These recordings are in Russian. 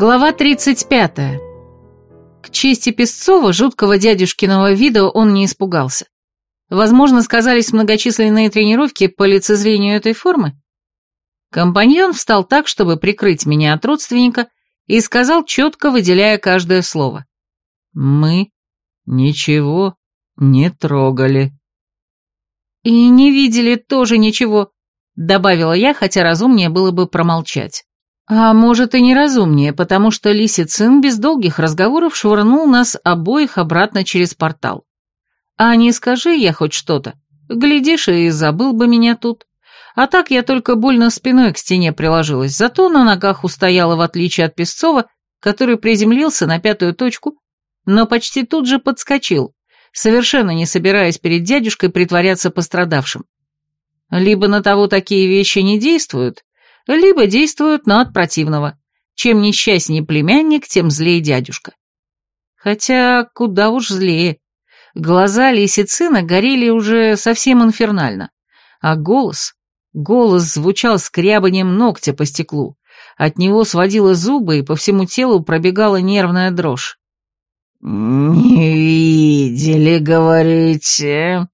Глава 35. К чести Песцова, жуткого дядюшкиного вида он не испугался. Возможно, сказались многочисленные тренировки по лицезрению этой формы? Компаньон встал так, чтобы прикрыть меня от родственника, и сказал, четко выделяя каждое слово. «Мы ничего не трогали». «И не видели тоже ничего», — добавила я, хотя разумнее было бы промолчать. А может и неразумнее, потому что Лисицин без долгих разговоров швырнул нас обоих обратно через портал. А не скажи я хоть что-то, глядишь, и забыл бы меня тут. А так я только больно спиной к стене приложилась, зато на ногах устояла, в отличие от Песцова, который приземлился на пятую точку, но почти тут же подскочил, совершенно не собираясь перед дядюшкой притворяться пострадавшим. Либо на того такие вещи не действуют, либо действуют на от противного. Чем несчастнее племянник, тем злее дядюшка. Хотя куда уж злее. Глаза лисицина горели уже совсем инфернально, а голос... Голос звучал скрябанием ногтя по стеклу. От него сводило зубы, и по всему телу пробегала нервная дрожь. «Не видели, говорите?»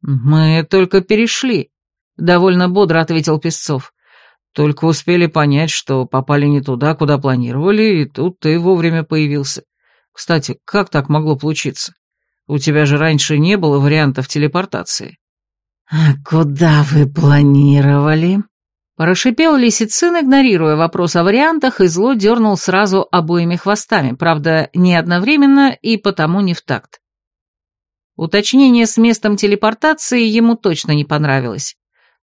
«Мы только перешли», — довольно бодро ответил Песцов. Только успели понять, что попали не туда, куда планировали, и тут ты вовремя появился. Кстати, как так могло получиться? У тебя же раньше не было вариантов телепортации. «А куда вы планировали?» Прошипел Лисицин, игнорируя вопрос о вариантах, и зло дернул сразу обоими хвостами, правда, не одновременно и потому не в такт. Уточнение с местом телепортации ему точно не понравилось.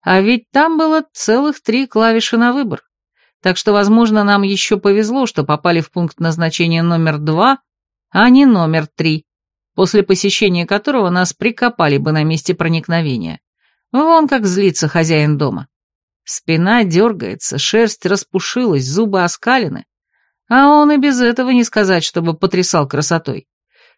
А ведь там было целых три клавиши на выбор. Так что, возможно, нам еще повезло, что попали в пункт назначения номер два, а не номер три, после посещения которого нас прикопали бы на месте проникновения. Вон как злится хозяин дома. Спина дергается, шерсть распушилась, зубы оскалены. А он и без этого не сказать, чтобы потрясал красотой.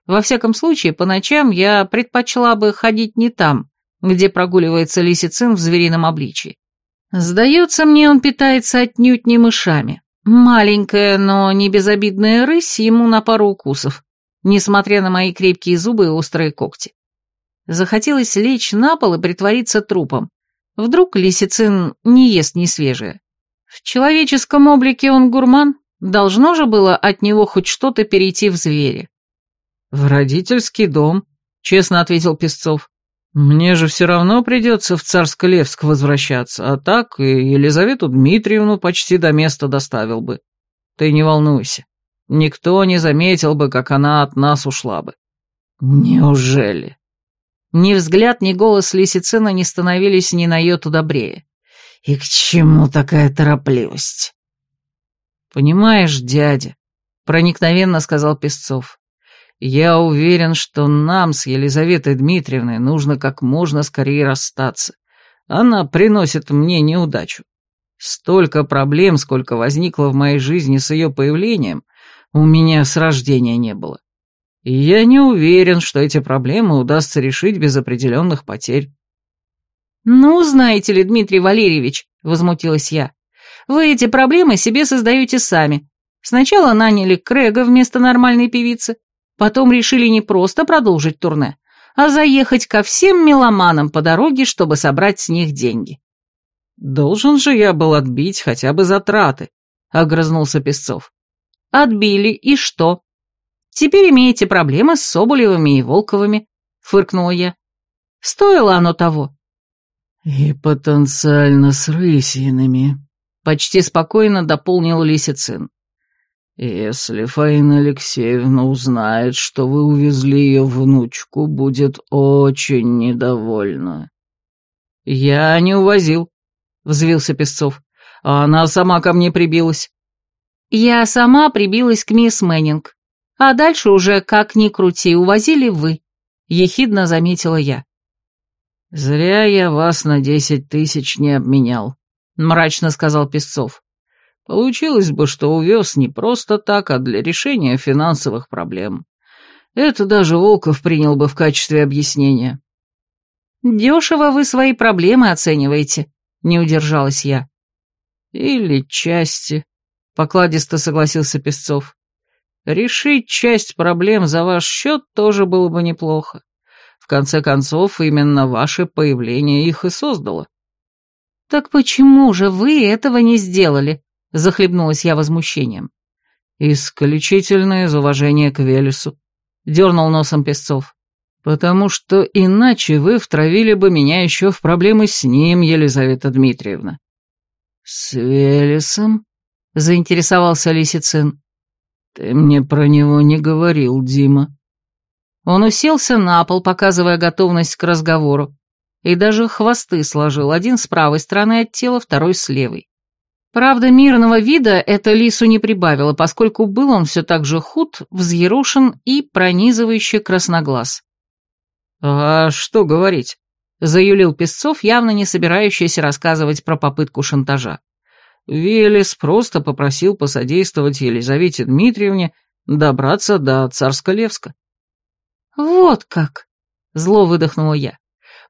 Во всяком случае, по ночам я предпочла бы ходить не там, где прогуливается лисицин в зверином обличии. Сдается мне, он питается отнюдь не мышами. Маленькая, но не безобидная рысь ему на пару укусов, несмотря на мои крепкие зубы и острые когти. Захотелось лечь на пол и притвориться трупом. Вдруг лисицин не ест несвежее. В человеческом облике он гурман, должно же было от него хоть что-то перейти в звери. «В родительский дом», — честно ответил Песцов. Мне же все равно придется в Царско-Левск возвращаться, а так и Елизавету Дмитриевну почти до места доставил бы. Ты не волнуйся, никто не заметил бы, как она от нас ушла бы. Неужели? Ни взгляд, ни голос Лисицына не становились ни на йоту добрее. И к чему такая торопливость? Понимаешь, дядя, проникновенно сказал Песцов, я уверен, что нам с Елизаветой Дмитриевной нужно как можно скорее расстаться. Она приносит мне неудачу. Столько проблем, сколько возникло в моей жизни с ее появлением, у меня с рождения не было. И я не уверен, что эти проблемы удастся решить без определенных потерь. «Ну, знаете ли, Дмитрий Валерьевич», — возмутилась я, — «вы эти проблемы себе создаете сами. Сначала наняли Крэга вместо нормальной певицы, Потом решили не просто продолжить турне, а заехать ко всем меломанам по дороге, чтобы собрать с них деньги. «Должен же я был отбить хотя бы затраты», — огрызнулся Песцов. «Отбили, и что? Теперь имеете проблемы с Соболевыми и Волковыми», — фыркнула я. «Стоило оно того». «И потенциально с Рысиными», — почти спокойно дополнил Лисицин. «Если Фаина Алексеевна узнает, что вы увезли ее внучку, будет очень недовольна». «Я не увозил», — взвился Песцов. «А она сама ко мне прибилась». «Я сама прибилась к мисс Мэннинг, а дальше уже, как ни крути, увозили вы», — ехидно заметила я. «Зря я вас на десять тысяч не обменял», — мрачно сказал Песцов. Получилось бы, что увез не просто так, а для решения финансовых проблем. Это даже Волков принял бы в качестве объяснения. «Дешево вы свои проблемы оцениваете», — не удержалась я. «Или части», — покладисто согласился Песцов. Решить часть проблем за ваш счет тоже было бы неплохо. В конце концов, именно ваше появление их и создало. «Так почему же вы этого не сделали?» — захлебнулась я возмущением. «Исключительно из уважения к Велесу», — дернул носом Песцов. «Потому что иначе вы втравили бы меня еще в проблемы с ним, Елизавета Дмитриевна». «С Велесом?» — заинтересовался Лисицин. «Ты мне про него не говорил, Дима». Он уселся на пол, показывая готовность к разговору, и даже хвосты сложил, один с правой стороны от тела, второй с левой. Правда, мирного вида это лису не прибавило, поскольку был он все так же худ, взъерушен и пронизывающий красноглаз. «А что говорить?» — заюлил Песцов, явно не собирающийся рассказывать про попытку шантажа. Велес просто попросил посодействовать Елизавете Дмитриевне добраться до Царсколевска. «Вот как!» — зло выдохнула я.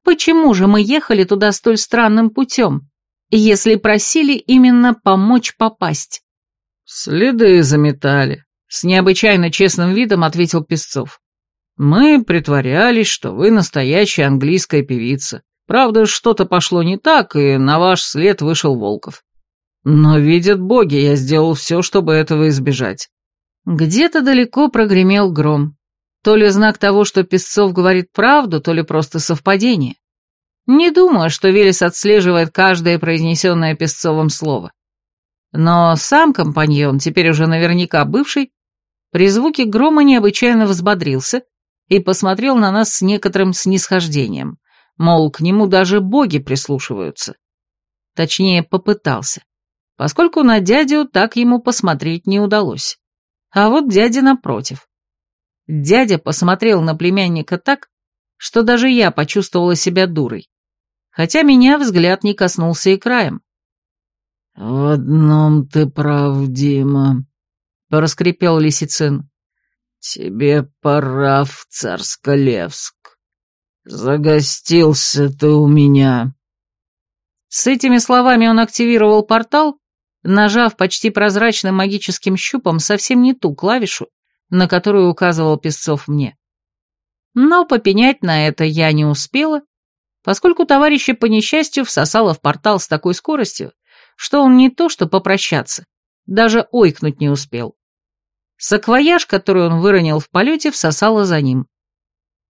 «Почему же мы ехали туда столь странным путем, если просили именно помочь попасть?» «Следы заметали», — с необычайно честным видом ответил Песцов. «Мы притворялись, что вы настоящая английская певица. Правда, что-то пошло не так, и на ваш след вышел Волков. Но, видят боги, я сделал все, чтобы этого избежать. Где-то далеко прогремел гром. То ли знак того, что Песцов говорит правду, то ли просто совпадение. Не думаю, что Велес отслеживает каждое произнесенное Песцовым слово. Но сам компаньон, теперь уже наверняка бывший, при звуке грома необычайно взбодрился и посмотрел на нас с некоторым снисхождением, мол, к нему даже боги прислушиваются. Точнее, попытался поскольку на дядю так ему посмотреть не удалось. А вот дядя напротив. Дядя посмотрел на племянника так, что даже я почувствовала себя дурой, хотя меня взгляд не коснулся и краем. «В одном ты прав, Дима», — проскрипел Лисицин. «Тебе пора в Царсколевск. Загостился ты у меня». С этими словами он активировал портал нажав почти прозрачным магическим щупом совсем не ту клавишу, на которую указывал Песцов мне. Но попенять на это я не успела, поскольку товарища по несчастью всосало в портал с такой скоростью, что он не то что попрощаться, даже ойкнуть не успел. Саквояж, который он выронил в полете, всосало за ним.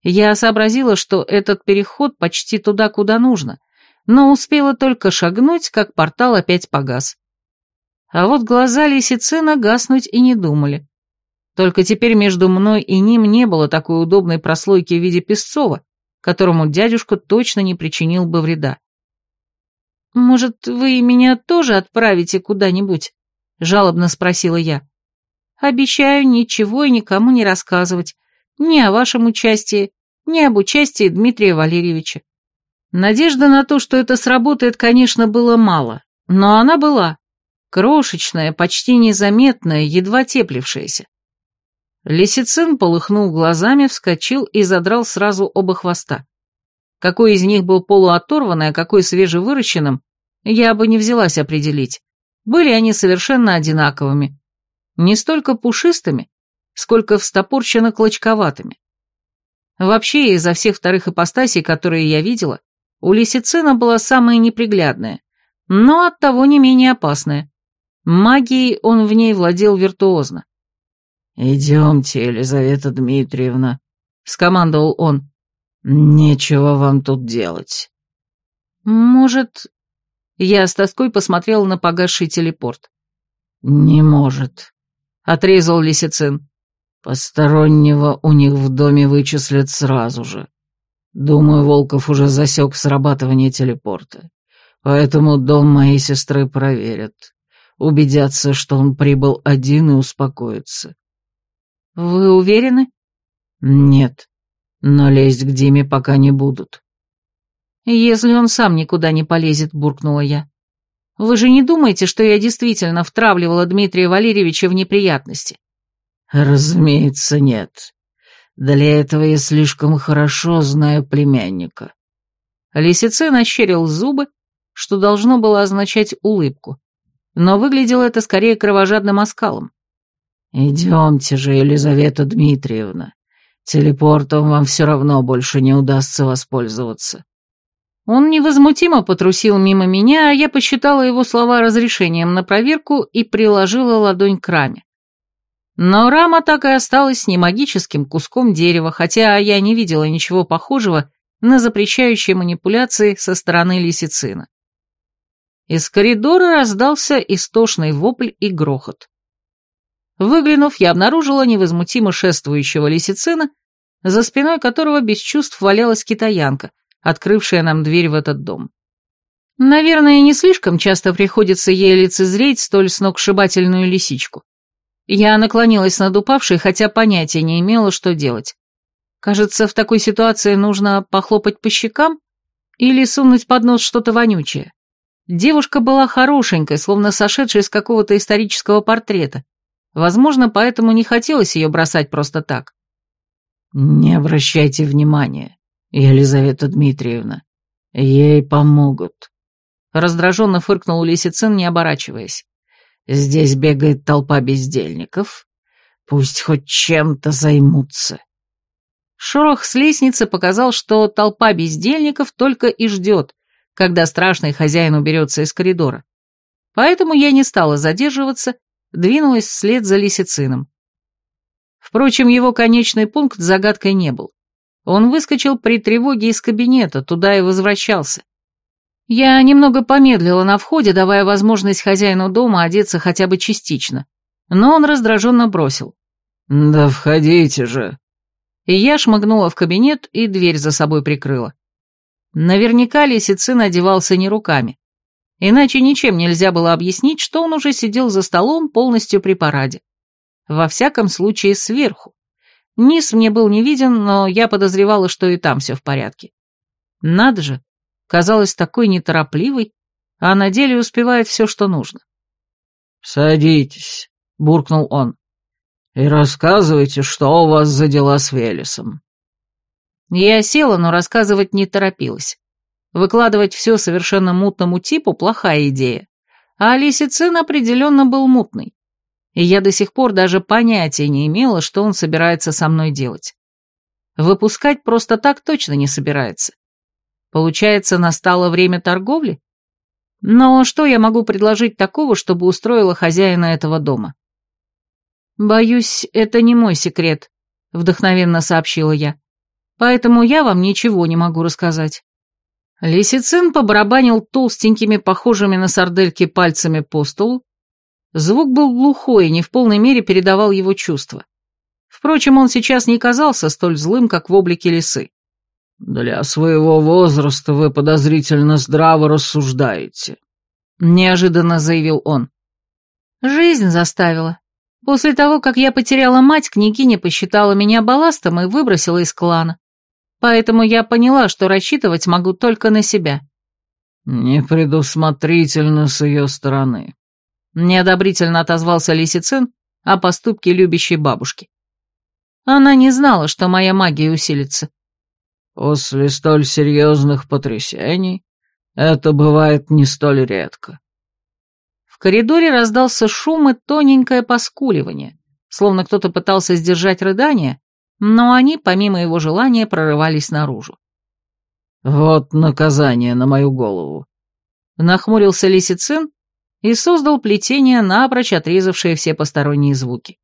Я сообразила, что этот переход почти туда, куда нужно, но успела только шагнуть, как портал опять погас. А вот глаза лисицина гаснуть и не думали. Только теперь между мной и ним не было такой удобной прослойки в виде Песцова, которому дядюшка точно не причинил бы вреда. «Может, вы меня тоже отправите куда-нибудь?» — жалобно спросила я. «Обещаю ничего и никому не рассказывать, ни о вашем участии, ни об участии Дмитрия Валерьевича». Надежда на то, что это сработает, конечно, было мало, но она была. Крошечная, почти незаметная, едва теплившаяся. Лисицин полыхнул глазами, вскочил и задрал сразу оба хвоста. Какой из них был полуоторванный, а какой свежевыращенным, я бы не взялась определить. Были они совершенно одинаковыми. Не столько пушистыми, сколько встопорчено-клочковатыми. Вообще, изо всех вторых ипостасей, которые я видела, у лисицина была самая неприглядная, но оттого не менее опасная. Магией он в ней владел виртуозно. «Идемте, Елизавета Дмитриевна», — скомандовал он. «Нечего вам тут делать». «Может...» Я с тоской посмотрел на погасший телепорт. «Не может», — отрезал Лисицин. «Постороннего у них в доме вычислят сразу же. Думаю, Волков уже засек срабатывание телепорта, поэтому дом моей сестры проверят убедятся, что он прибыл один и успокоятся. Вы уверены? Нет, но лезть к Диме пока не будут. Если он сам никуда не полезет, буркнула я. Вы же не думаете, что я действительно втравливала Дмитрия Валерьевича в неприятности? Разумеется, нет. Для этого я слишком хорошо знаю племянника. Лисицин ощерил зубы, что должно было означать улыбку но выглядело это скорее кровожадным оскалом. «Идемте же, Елизавета Дмитриевна. Телепортом вам все равно больше не удастся воспользоваться». Он невозмутимо потрусил мимо меня, а я посчитала его слова разрешением на проверку и приложила ладонь к раме. Но рама так и осталась не магическим куском дерева, хотя я не видела ничего похожего на запрещающие манипуляции со стороны лисицина. Из коридора раздался истошный вопль и грохот. Выглянув, я обнаружила невозмутимо шествующего лисицина, за спиной которого без чувств валялась китаянка, открывшая нам дверь в этот дом. Наверное, не слишком часто приходится ей лицезреть столь сногсшибательную лисичку. Я наклонилась над упавшей, хотя понятия не имела, что делать. Кажется, в такой ситуации нужно похлопать по щекам или сунуть под нос что-то вонючее. Девушка была хорошенькой, словно сошедшая из какого-то исторического портрета. Возможно, поэтому не хотелось ее бросать просто так. «Не обращайте внимания, Елизавета Дмитриевна. Ей помогут». Раздраженно фыркнул Лисицин, не оборачиваясь. «Здесь бегает толпа бездельников. Пусть хоть чем-то займутся». Шорох с лестницы показал, что толпа бездельников только и ждет, когда страшный хозяин уберется из коридора. Поэтому я не стала задерживаться, двинулась вслед за лисицином. Впрочем, его конечный пункт загадкой не был. Он выскочил при тревоге из кабинета, туда и возвращался. Я немного помедлила на входе, давая возможность хозяину дома одеться хотя бы частично, но он раздраженно бросил. «Да входите же!» И я шмыгнула в кабинет и дверь за собой прикрыла. Наверняка Лисицин одевался не руками. Иначе ничем нельзя было объяснить, что он уже сидел за столом полностью при параде. Во всяком случае, сверху. Низ мне был не виден, но я подозревала, что и там все в порядке. Надо же, казалось такой неторопливой, а на деле успевает все, что нужно. «Садитесь», — буркнул он, — «и рассказывайте, что у вас за дела с Велесом». Я села, но рассказывать не торопилась. Выкладывать все совершенно мутному типу – плохая идея. А Лисицин определенно был мутный. И я до сих пор даже понятия не имела, что он собирается со мной делать. Выпускать просто так точно не собирается. Получается, настало время торговли? Но что я могу предложить такого, чтобы устроило хозяина этого дома? «Боюсь, это не мой секрет», — вдохновенно сообщила я поэтому я вам ничего не могу рассказать». Лисицин побарабанил толстенькими, похожими на сардельки пальцами по столу. Звук был глухой и не в полной мере передавал его чувства. Впрочем, он сейчас не казался столь злым, как в облике лисы. «Для своего возраста вы подозрительно здраво рассуждаете», — неожиданно заявил он. «Жизнь заставила. После того, как я потеряла мать, княгиня посчитала меня балластом и выбросила из клана поэтому я поняла, что рассчитывать могу только на себя. «Непредусмотрительно с ее стороны», — неодобрительно отозвался Лисицин о поступке любящей бабушки. Она не знала, что моя магия усилится. «После столь серьезных потрясений это бывает не столь редко». В коридоре раздался шум и тоненькое поскуливание, словно кто-то пытался сдержать рыдание, но они, помимо его желания, прорывались наружу. «Вот наказание на мою голову», — нахмурился Лисицин и создал плетение, напрочь отрезавшее все посторонние звуки.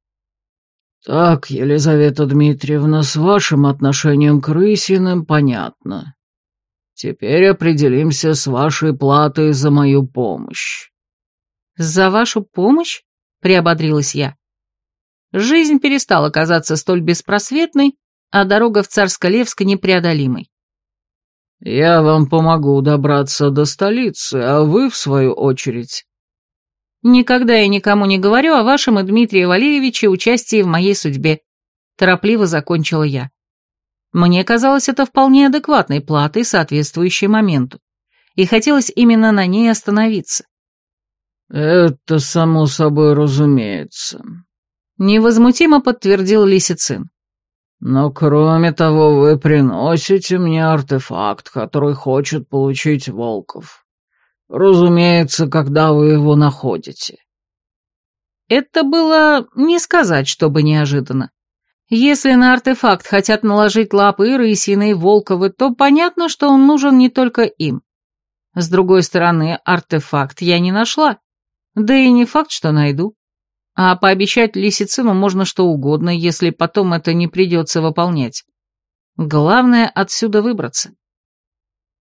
«Так, Елизавета Дмитриевна, с вашим отношением к Рысиным понятно. Теперь определимся с вашей платой за мою помощь». «За вашу помощь?» — приободрилась я. Жизнь перестала казаться столь беспросветной, а дорога в Царско-Левск непреодолимой. «Я вам помогу добраться до столицы, а вы, в свою очередь...» «Никогда я никому не говорю о вашем и Дмитрии Валерьевиче участии в моей судьбе», — торопливо закончила я. Мне казалось это вполне адекватной платой, соответствующей моменту, и хотелось именно на ней остановиться. «Это само собой разумеется», Невозмутимо подтвердил Лисицин. «Но кроме того, вы приносите мне артефакт, который хочет получить Волков. Разумеется, когда вы его находите. Это было не сказать, чтобы неожиданно. Если на артефакт хотят наложить лапы и рысины, и волковы, то понятно, что он нужен не только им. С другой стороны, артефакт я не нашла. Да и не факт, что найду. А пообещать лисицину можно что угодно, если потом это не придется выполнять. Главное отсюда выбраться.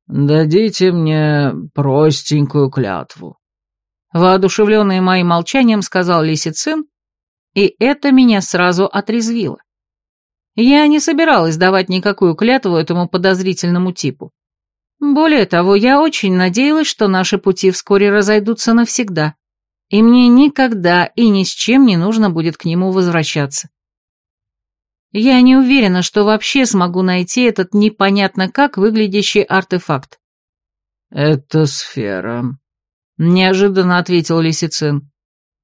«Дадите мне простенькую клятву», — воодушевленный моим молчанием сказал лисицин, и это меня сразу отрезвило. Я не собиралась давать никакую клятву этому подозрительному типу. Более того, я очень надеялась, что наши пути вскоре разойдутся навсегда, и мне никогда и ни с чем не нужно будет к нему возвращаться. Я не уверена, что вообще смогу найти этот непонятно как выглядящий артефакт. «Это сфера», — неожиданно ответил Лисицин.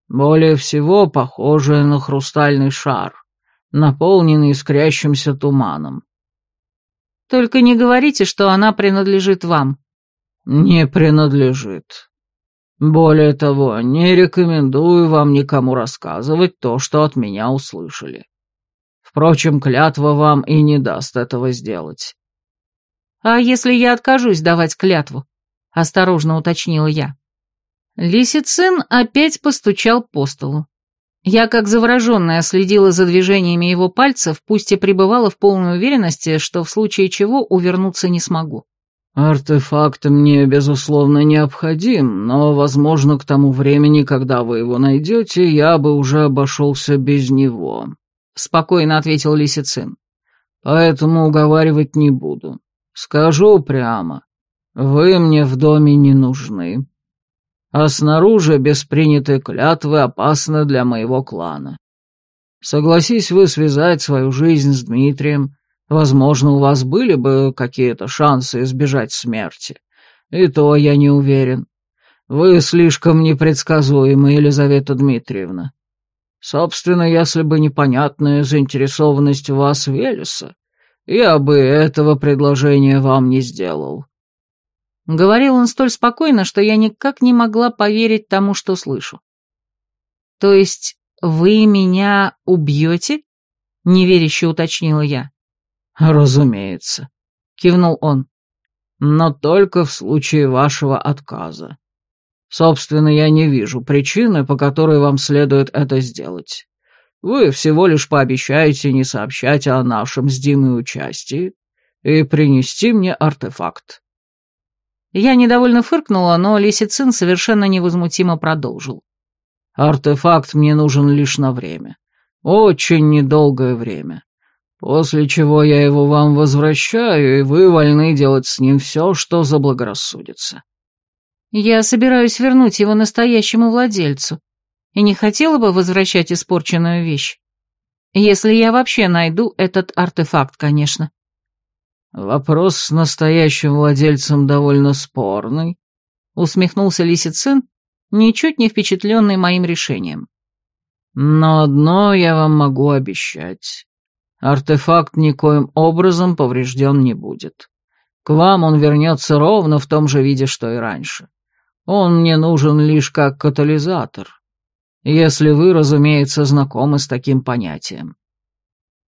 «Более всего похожая на хрустальный шар, наполненный искрящимся туманом». «Только не говорите, что она принадлежит вам». «Не принадлежит. Более того, не рекомендую вам никому рассказывать то, что от меня услышали». Впрочем, клятва вам и не даст этого сделать. А если я откажусь давать клятву? Осторожно уточнила я. Лисицин опять постучал по столу. Я, как завороженная, следила за движениями его пальцев, пусть и пребывала в полной уверенности, что в случае чего увернуться не смогу. «Артефакт мне, безусловно, необходим, но, возможно, к тому времени, когда вы его найдете, я бы уже обошелся без него», спокойно ответил Лисицин. Поэтому уговаривать не буду. Скажу прямо. Вы мне в доме не нужны. А снаружи без принятой клятвы опасно для моего клана. Согласись вы связать свою жизнь с Дмитрием, возможно, у вас были бы какие-то шансы избежать смерти. И то я не уверен. Вы слишком непредсказуемы, Елизавета Дмитриевна. Собственно, если бы непонятная заинтересованность вас Велеса, я бы этого предложения вам не сделал». Говорил он столь спокойно, что я никак не могла поверить тому, что слышу. «То есть вы меня убьете?» — неверяще уточнила я. «Разумеется», — кивнул он. «Но только в случае вашего отказа. Собственно, я не вижу причины, по которой вам следует это сделать. Вы всего лишь пообещаете не сообщать о нашем с Димой участии и принести мне артефакт». Я недовольно фыркнула, но Лисицин совершенно невозмутимо продолжил. «Артефакт мне нужен лишь на время. Очень недолгое время. После чего я его вам возвращаю, и вы вольны делать с ним все, что заблагорассудится». Я собираюсь вернуть его настоящему владельцу и не хотела бы возвращать испорченную вещь. Если я вообще найду этот артефакт, конечно. Вопрос с настоящим владельцем довольно спорный, усмехнулся Лисицин, ничуть не впечатленный моим решением. Но одно я вам могу обещать. Артефакт никоим образом поврежден не будет. К вам он вернется ровно в том же виде, что и раньше. Он мне нужен лишь как катализатор, если вы, разумеется, знакомы с таким понятием».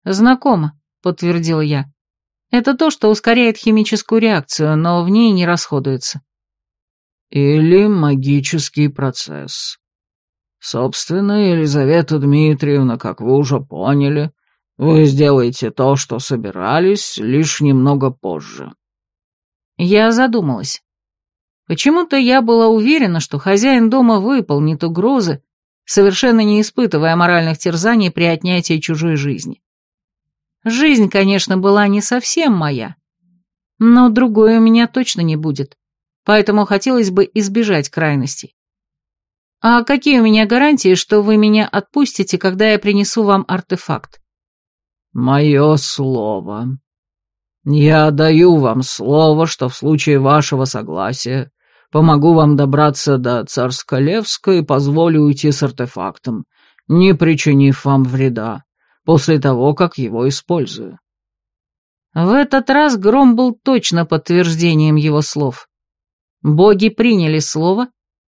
«Знакомо», — подтвердил я. «Это то, что ускоряет химическую реакцию, но в ней не расходуется». «Или магический процесс. Собственно, Елизавета Дмитриевна, как вы уже поняли, вы сделаете то, что собирались, лишь немного позже». Я задумалась. Почему-то я была уверена, что хозяин дома выполнит угрозы, совершенно не испытывая моральных терзаний при отнятии чужой жизни. Жизнь, конечно, была не совсем моя, но другой у меня точно не будет, поэтому хотелось бы избежать крайностей. А какие у меня гарантии, что вы меня отпустите, когда я принесу вам артефакт? Мое слово. Я даю вам слово, что в случае вашего согласия Помогу вам добраться до Царсколевска и позволю уйти с артефактом, не причинив вам вреда, после того, как его использую». В этот раз гром был точно подтверждением его слов. Боги приняли слово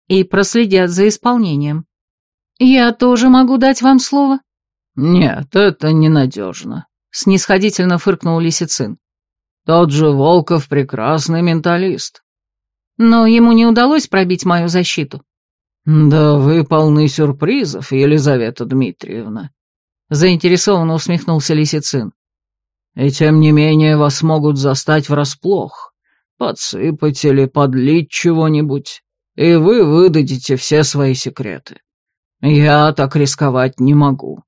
и проследят за исполнением. Я тоже могу дать вам слово? Нет, это ненадежно, снисходительно фыркнул Лисицин. Тот же Волков прекрасный менталист. Но ему не удалось пробить мою защиту. Да вы полны сюрпризов, Елизавета Дмитриевна. Заинтересованно усмехнулся Лисицин. И тем не менее вас могут застать врасплох, подсыпать или подлить чего-нибудь, и вы выдадите все свои секреты. Я так рисковать не могу.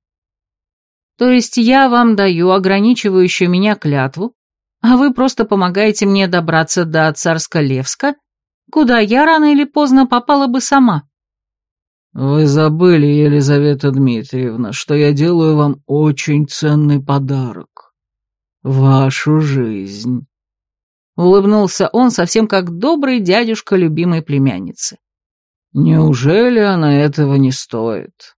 То есть я вам даю ограничивающую меня клятву, а вы просто помогаете мне добраться до Царска-Левска, куда я рано или поздно попала бы сама. Вы забыли, Елизавета Дмитриевна, что я делаю вам очень ценный подарок. Вашу жизнь. Улыбнулся он совсем как добрый дядюшка любимой племянницы. Неужели она этого не стоит?